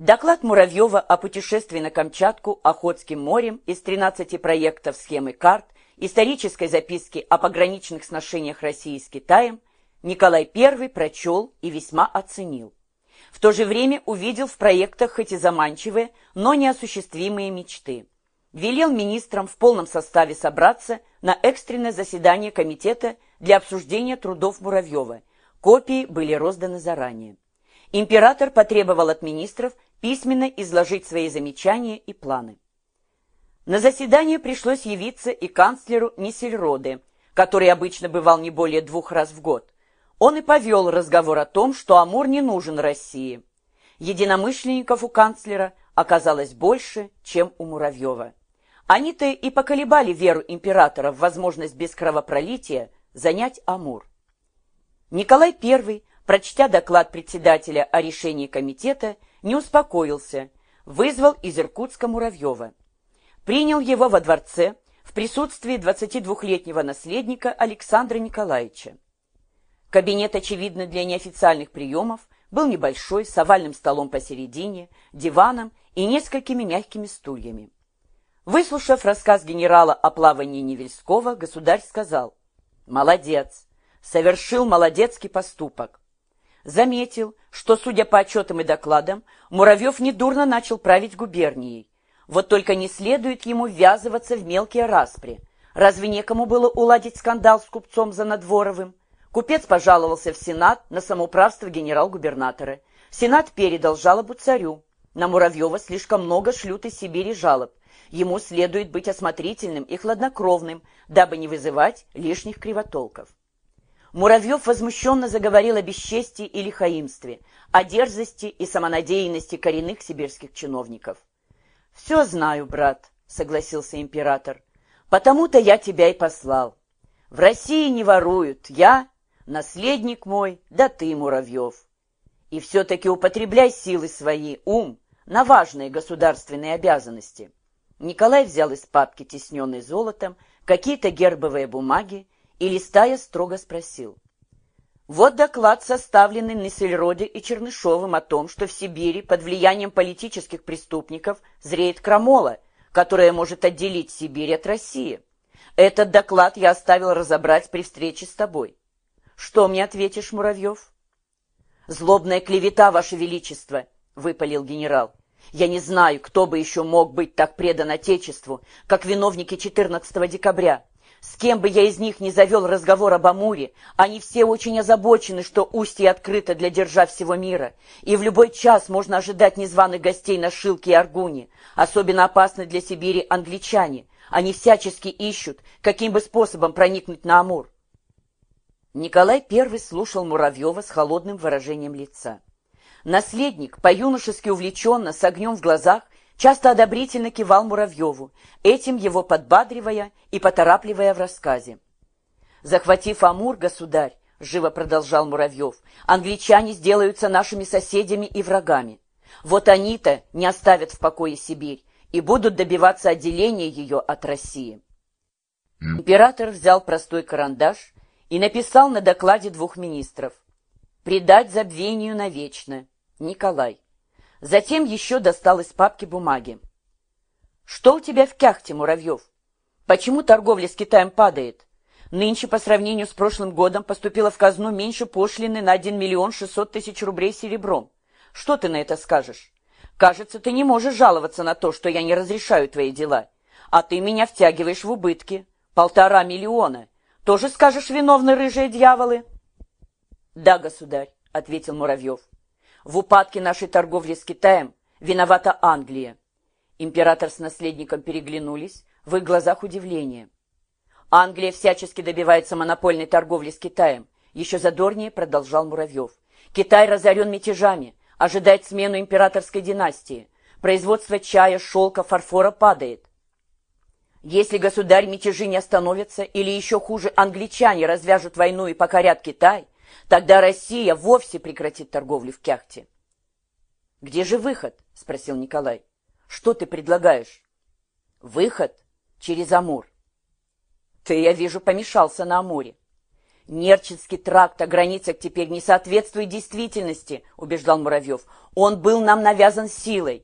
Доклад Муравьева о путешествии на Камчатку Охотским морем из 13 проектов схемы карт, исторической записки о пограничных сношениях России с Китаем Николай I прочел и весьма оценил. В то же время увидел в проектах хоть и заманчивые, но неосуществимые мечты. Велел министрам в полном составе собраться на экстренное заседание комитета для обсуждения трудов Муравьева. Копии были розданы заранее. Император потребовал от министров письменно изложить свои замечания и планы. На заседание пришлось явиться и канцлеру Ниссельроде, который обычно бывал не более двух раз в год. Он и повел разговор о том, что Амур не нужен России. Единомышленников у канцлера оказалось больше, чем у Муравьева. Они-то и поколебали веру императора в возможность без кровопролития занять Амур. Николай I прочтя доклад председателя о решении комитета, не успокоился, вызвал из Иркутска Муравьева. Принял его во дворце в присутствии 22-летнего наследника Александра Николаевича. Кабинет, очевидно, для неофициальных приемов, был небольшой, с овальным столом посередине, диваном и несколькими мягкими стульями. Выслушав рассказ генерала о плавании Невельского, государь сказал, «Молодец, совершил молодецкий поступок заметил, что, судя по отчетам и докладам, Муравьев недурно начал править губернией. Вот только не следует ему ввязываться в мелкие распри. Разве некому было уладить скандал с купцом за Надворовым? Купец пожаловался в Сенат на самоуправство генерал-губернатора. Сенат передал жалобу царю. На Муравьева слишком много шлют из Сибири жалоб. Ему следует быть осмотрительным и хладнокровным, дабы не вызывать лишних кривотолков. Муравьев возмущенно заговорил о бесчестии и лихаимстве, о дерзости и самонадеянности коренных сибирских чиновников. «Все знаю, брат», — согласился император, — «потому-то я тебя и послал. В России не воруют, я, наследник мой, да ты, Муравьев. И все-таки употребляй силы свои, ум, на важные государственные обязанности». Николай взял из папки, тесненной золотом, какие-то гербовые бумаги и, листая, строго спросил. Вот доклад, составленный Нессельроде и Чернышовым о том, что в Сибири под влиянием политических преступников зреет крамола, которая может отделить Сибирь от России. Этот доклад я оставил разобрать при встрече с тобой. Что мне ответишь, Муравьев? Злобная клевета, Ваше Величество, — выпалил генерал. Я не знаю, кто бы еще мог быть так предан Отечеству, как виновники 14 декабря. С кем бы я из них не завел разговор об Амуре, они все очень озабочены, что устье открыто для держав всего мира, и в любой час можно ожидать незваных гостей на Шилке и Аргуне. Особенно опасны для Сибири англичане. Они всячески ищут, каким бы способом проникнуть на Амур. Николай I слушал Муравьева с холодным выражением лица. Наследник, по-юношески увлеченно, с огнем в глазах, часто одобрительно кивал Муравьеву, этим его подбадривая и поторапливая в рассказе. «Захватив Амур, государь, — живо продолжал Муравьев, — англичане сделаются нашими соседями и врагами. Вот они-то не оставят в покое Сибирь и будут добиваться отделения ее от России». Император взял простой карандаш и написал на докладе двух министров «Предать забвению навечно. Николай». Затем еще достал из папки бумаги. «Что у тебя в кяхте, Муравьев? Почему торговля с Китаем падает? Нынче по сравнению с прошлым годом поступило в казну меньше пошлины на 1 миллион 600 тысяч рублей серебром. Что ты на это скажешь? Кажется, ты не можешь жаловаться на то, что я не разрешаю твои дела. А ты меня втягиваешь в убытки. Полтора миллиона. Тоже скажешь, виновны рыжие дьяволы?» «Да, государь», — ответил Муравьев. В упадке нашей торговли с Китаем виновата Англия. Император с наследником переглянулись, в их глазах удивление. Англия всячески добивается монопольной торговли с Китаем. Еще задорнее продолжал Муравьев. Китай разорен мятежами, ожидает смену императорской династии. Производство чая, шелка, фарфора падает. Если государь мятежи не остановятся, или еще хуже, англичане развяжут войну и покорят Китай, Тогда Россия вовсе прекратит торговлю в Кяхте. «Где же выход?» — спросил Николай. «Что ты предлагаешь?» «Выход через Амур». «Ты, я вижу, помешался на Амуре. Нерчинский тракт о границах теперь не соответствует действительности, убеждал Муравьев. Он был нам навязан силой.